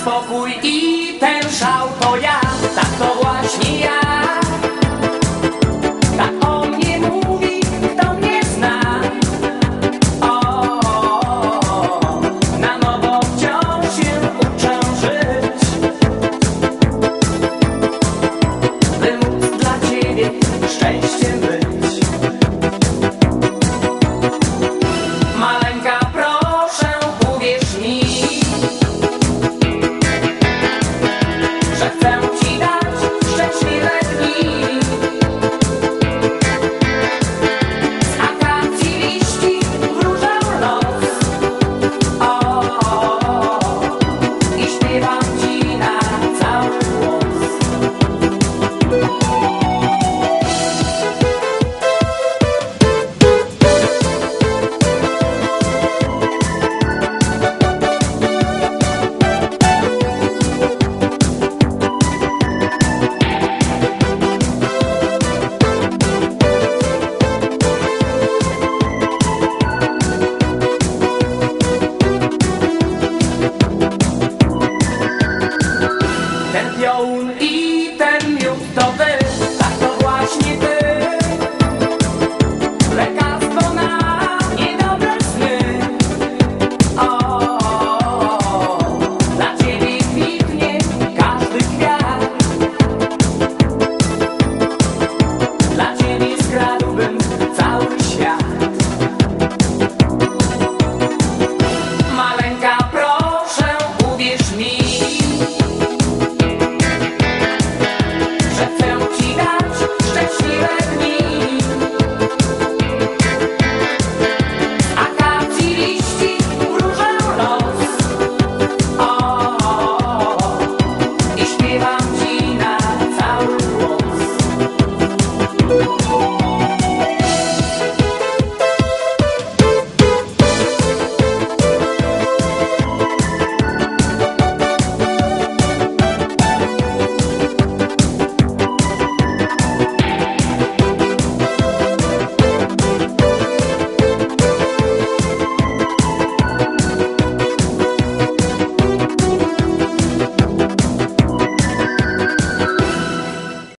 spokój i ten szał to ja, Ten piołun i